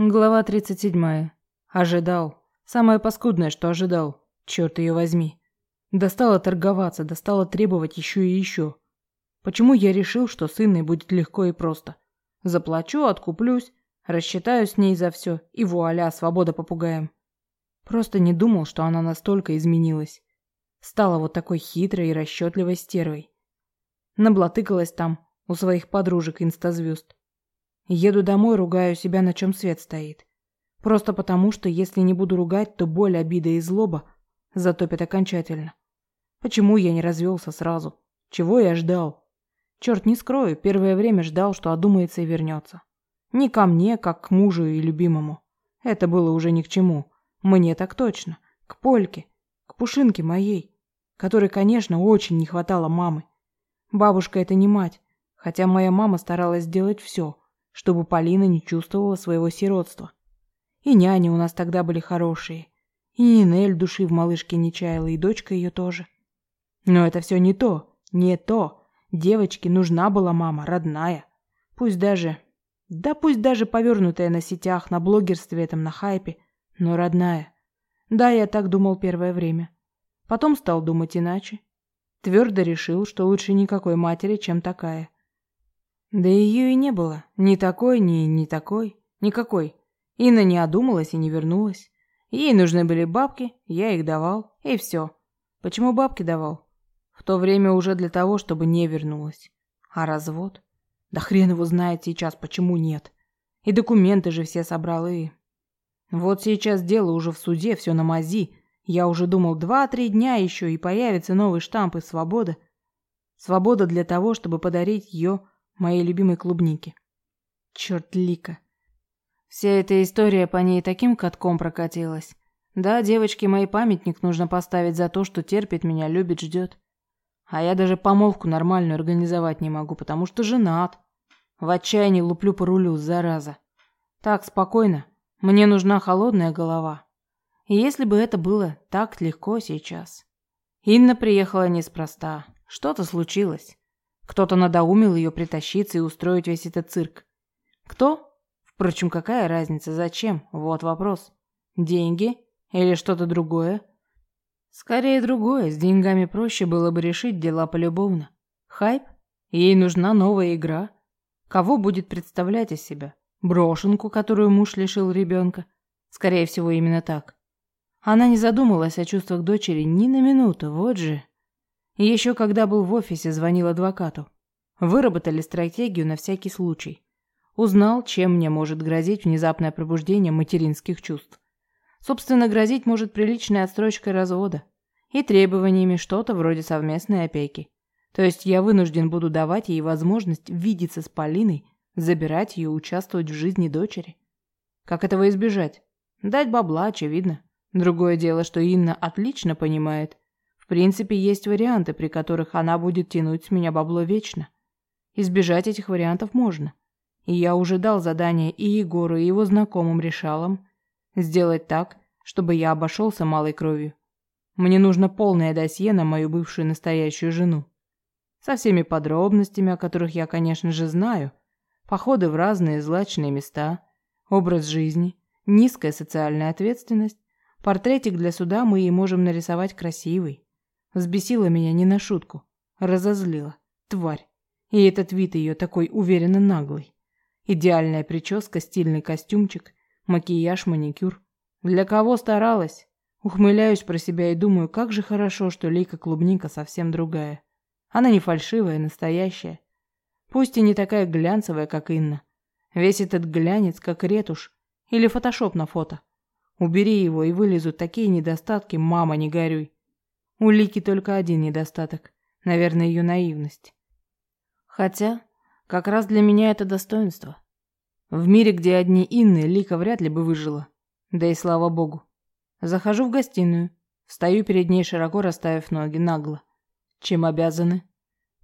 Глава 37. Ожидал. Самое паскудное, что ожидал. Черт ее возьми. Достало торговаться, достало требовать еще и еще. Почему я решил, что с Инной будет легко и просто? Заплачу, откуплюсь, рассчитаю с ней за все, и вуаля, свобода попугаем. Просто не думал, что она настолько изменилась. Стала вот такой хитрой и расчетливой стервой. Наблатыкалась там, у своих подружек инстазвезд. Еду домой, ругаю себя, на чем свет стоит. Просто потому, что если не буду ругать, то боль, обида и злоба затопят окончательно. Почему я не развелся сразу? Чего я ждал? Черт, не скрою, первое время ждал, что одумается и вернется. Не ко мне, как к мужу и любимому. Это было уже ни к чему. Мне так точно. К Польке. К Пушинке моей. Которой, конечно, очень не хватало мамы. Бабушка это не мать. Хотя моя мама старалась сделать все, чтобы Полина не чувствовала своего сиротства. И няни у нас тогда были хорошие. И Нинель души в малышке не чаяла, и дочка ее тоже. Но это все не то, не то. Девочке нужна была мама, родная. Пусть даже... Да пусть даже повернутая на сетях, на блогерстве этом, на хайпе, но родная. Да, я так думал первое время. Потом стал думать иначе. Твердо решил, что лучше никакой матери, чем такая. Да ее и не было. Ни такой, ни не такой. Никакой. Инна не одумалась и не вернулась. Ей нужны были бабки, я их давал, и все. Почему бабки давал? В то время уже для того, чтобы не вернулась. А развод? Да хрен его знает сейчас, почему нет. И документы же все собрал, и... Вот сейчас дело уже в суде, все на мази. Я уже думал, два-три дня еще, и появится новый штамп и свобода. Свобода для того, чтобы подарить ее моей любимой клубники. Черт, Лика. Вся эта история по ней таким катком прокатилась. Да, девочке мой памятник нужно поставить за то, что терпит меня, любит, ждет. А я даже помолвку нормальную организовать не могу, потому что женат. В отчаянии луплю по рулю, зараза. Так, спокойно. Мне нужна холодная голова. И если бы это было так легко сейчас. Инна приехала неспроста. Что-то случилось. Кто-то надоумил ее притащиться и устроить весь этот цирк. Кто? Впрочем, какая разница, зачем? Вот вопрос. Деньги? Или что-то другое? Скорее другое, с деньгами проще было бы решить дела полюбовно. Хайп? Ей нужна новая игра. Кого будет представлять из себя? Брошенку, которую муж лишил ребенка? Скорее всего, именно так. Она не задумалась о чувствах дочери ни на минуту, вот же. Еще когда был в офисе, звонил адвокату. Выработали стратегию на всякий случай. Узнал, чем мне может грозить внезапное пробуждение материнских чувств. Собственно, грозить может приличной отсрочкой развода и требованиями что-то вроде совместной опеки. То есть я вынужден буду давать ей возможность видеться с Полиной, забирать ее, участвовать в жизни дочери. Как этого избежать? Дать бабла, очевидно. Другое дело, что Инна отлично понимает, принципе, есть варианты, при которых она будет тянуть с меня бабло вечно. Избежать этих вариантов можно. И я уже дал задание и Егору, и его знакомым решалам сделать так, чтобы я обошелся малой кровью. Мне нужно полное досье на мою бывшую настоящую жену. Со всеми подробностями, о которых я, конечно же, знаю. Походы в разные злачные места, образ жизни, низкая социальная ответственность. Портретик для суда мы ей можем нарисовать красивый. Взбесила меня не на шутку. Разозлила. Тварь. И этот вид ее такой уверенно наглый. Идеальная прическа, стильный костюмчик, макияж, маникюр. Для кого старалась? Ухмыляюсь про себя и думаю, как же хорошо, что Лейка Клубника совсем другая. Она не фальшивая, настоящая. Пусть и не такая глянцевая, как Инна. Весь этот глянец, как ретушь или фотошоп на фото. Убери его, и вылезут такие недостатки, мама, не горюй. У Лики только один недостаток. Наверное, ее наивность. Хотя, как раз для меня это достоинство. В мире, где одни Инны, Лика вряд ли бы выжила. Да и слава богу. Захожу в гостиную. Стою перед ней, широко расставив ноги, нагло. Чем обязаны?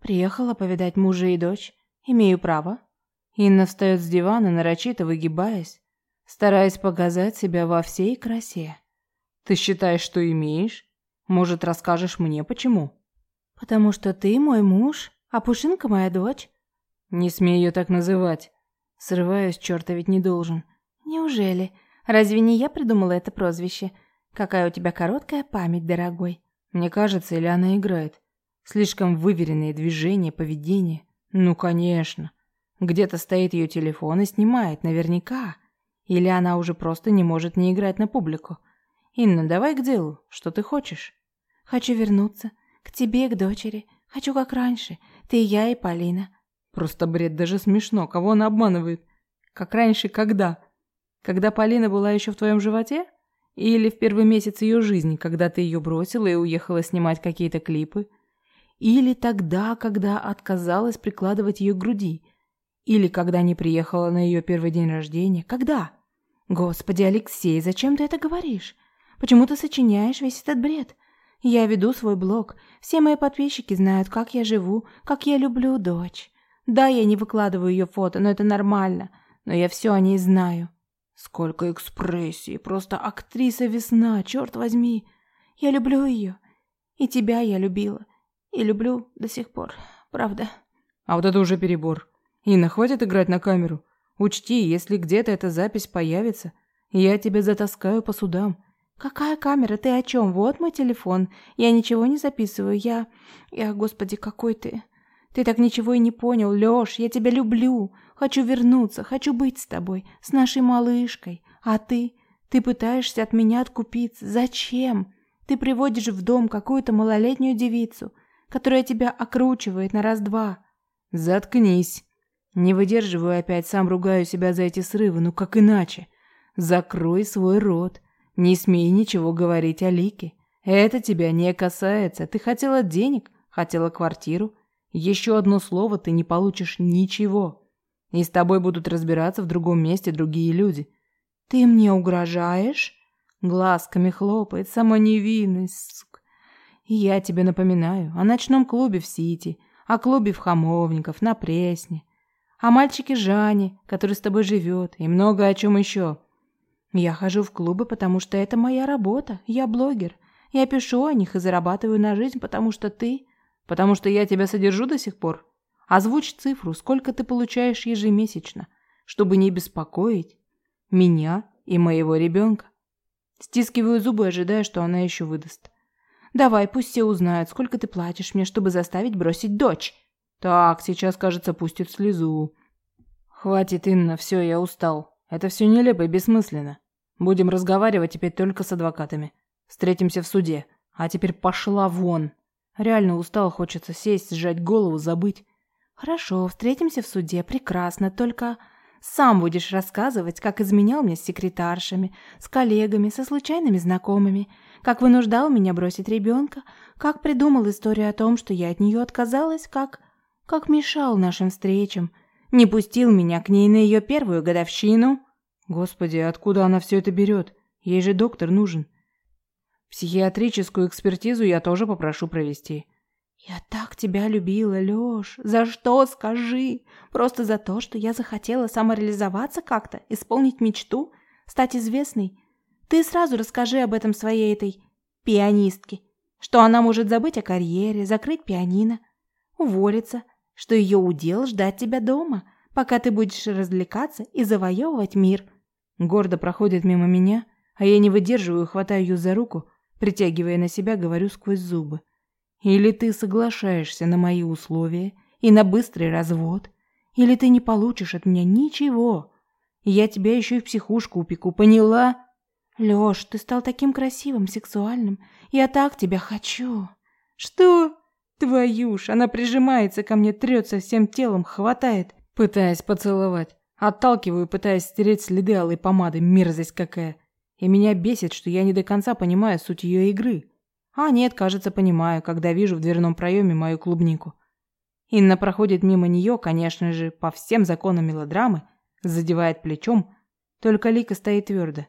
Приехала повидать мужа и дочь. Имею право. Инна встает с дивана, нарочито выгибаясь, стараясь показать себя во всей красе. Ты считаешь, что имеешь? Может, расскажешь мне, почему? Потому что ты мой муж, а Пушинка моя дочь. Не смей ее так называть. Срываюсь, черта ведь не должен. Неужели? Разве не я придумала это прозвище? Какая у тебя короткая память, дорогой. Мне кажется, или она играет. Слишком выверенные движения, поведение. Ну, конечно. Где-то стоит ее телефон и снимает, наверняка. Или она уже просто не может не играть на публику. Инна, давай к делу. Что ты хочешь? Хочу вернуться. К тебе, к дочери. Хочу как раньше. Ты, я и Полина. Просто бред, даже смешно. Кого она обманывает? Как раньше, когда? Когда Полина была еще в твоем животе? Или в первый месяц ее жизни, когда ты ее бросила и уехала снимать какие-то клипы? Или тогда, когда отказалась прикладывать ее к груди? Или когда не приехала на ее первый день рождения? Когда? Господи, Алексей, зачем ты это говоришь? Почему ты сочиняешь весь этот бред? Я веду свой блог. Все мои подписчики знают, как я живу, как я люблю дочь. Да, я не выкладываю ее фото, но это нормально. Но я все о ней знаю. Сколько экспрессии, просто актриса весна, черт возьми. Я люблю ее. И тебя я любила. И люблю до сих пор, правда. А вот это уже перебор. Инна, хватит играть на камеру. Учти, если где-то эта запись появится, я тебя затаскаю по судам. Какая камера? Ты о чем? Вот мой телефон. Я ничего не записываю. Я... Я, господи, какой ты... Ты так ничего и не понял, Лёш, я тебя люблю. Хочу вернуться, хочу быть с тобой, с нашей малышкой. А ты? Ты пытаешься от меня откупиться. Зачем? Ты приводишь в дом какую-то малолетнюю девицу, которая тебя окручивает на раз-два. Заткнись. Не выдерживаю опять, сам ругаю себя за эти срывы, ну как иначе? Закрой свой рот. Не смей ничего говорить о Лике. Это тебя не касается. Ты хотела денег, хотела квартиру, еще одно слово, ты не получишь ничего. И с тобой будут разбираться в другом месте другие люди. Ты мне угрожаешь? Глазками хлопает, сама невинность, сука. я тебе напоминаю о ночном клубе в Сити, о клубе в Хамовников, на Пресне, о мальчике Жане, который с тобой живет, и много о чем еще. Я хожу в клубы, потому что это моя работа. Я блогер. Я пишу о них и зарабатываю на жизнь, потому что ты Потому что я тебя содержу до сих пор. Озвучь цифру, сколько ты получаешь ежемесячно, чтобы не беспокоить меня и моего ребенка. Стискиваю зубы, ожидая, что она еще выдаст. Давай, пусть все узнают, сколько ты платишь мне, чтобы заставить бросить дочь. Так, сейчас, кажется, пустит слезу. Хватит, Инна, все, я устал. Это все нелепо и бессмысленно. Будем разговаривать теперь только с адвокатами. Встретимся в суде. А теперь пошла вон. Реально устал, хочется сесть, сжать голову, забыть. Хорошо, встретимся в суде, прекрасно, только сам будешь рассказывать, как изменял мне с секретаршами, с коллегами, со случайными знакомыми, как вынуждал меня бросить ребенка, как придумал историю о том, что я от нее отказалась, как... как мешал нашим встречам, не пустил меня к ней на ее первую годовщину. Господи, откуда она все это берет? Ей же доктор нужен. Психиатрическую экспертизу я тоже попрошу провести. Я так тебя любила, Лёш. За что, скажи? Просто за то, что я захотела самореализоваться как-то, исполнить мечту, стать известной. Ты сразу расскажи об этом своей этой пианистке, что она может забыть о карьере, закрыть пианино, уволиться, что ее удел ждать тебя дома, пока ты будешь развлекаться и завоевывать мир. Гордо проходит мимо меня, а я не выдерживаю, хватаю ее за руку Притягивая на себя, говорю сквозь зубы. Или ты соглашаешься на мои условия и на быстрый развод, или ты не получишь от меня ничего. я тебя еще и в психушку упеку, поняла? Лёш, ты стал таким красивым, сексуальным. Я так тебя хочу. Что? Твою ж, она прижимается ко мне, трется всем телом, хватает, пытаясь поцеловать. Отталкиваю, пытаясь стереть следы алой помады, мерзость какая. И меня бесит, что я не до конца понимаю суть ее игры. А нет, кажется, понимаю, когда вижу в дверном проеме мою клубнику. Инна проходит мимо нее, конечно же, по всем законам мелодрамы, задевает плечом, только Лика стоит твердо,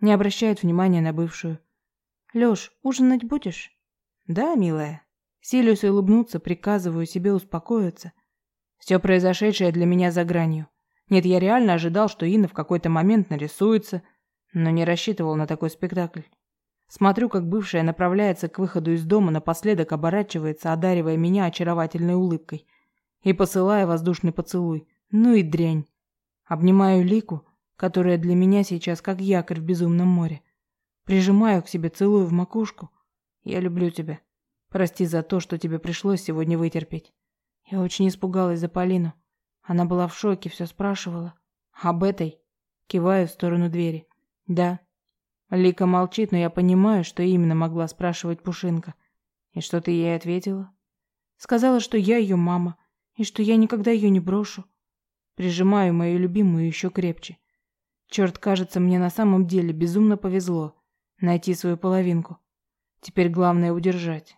не обращает внимания на бывшую. «Лёш, ужинать будешь?» «Да, милая». Силюсь улыбнуться, приказываю себе успокоиться. Все произошедшее для меня за гранью. Нет, я реально ожидал, что Инна в какой-то момент нарисуется – но не рассчитывал на такой спектакль. Смотрю, как бывшая направляется к выходу из дома, напоследок оборачивается, одаривая меня очаровательной улыбкой и посылая воздушный поцелуй. Ну и дрянь. Обнимаю Лику, которая для меня сейчас как якорь в безумном море. Прижимаю к себе, целую в макушку. Я люблю тебя. Прости за то, что тебе пришлось сегодня вытерпеть. Я очень испугалась за Полину. Она была в шоке, все спрашивала. Об этой? Киваю в сторону двери. Да. Лика молчит, но я понимаю, что именно могла спрашивать Пушинка. И что ты ей ответила? Сказала, что я ее мама, и что я никогда ее не брошу. Прижимаю мою любимую еще крепче. Черт, кажется, мне на самом деле безумно повезло найти свою половинку. Теперь главное удержать.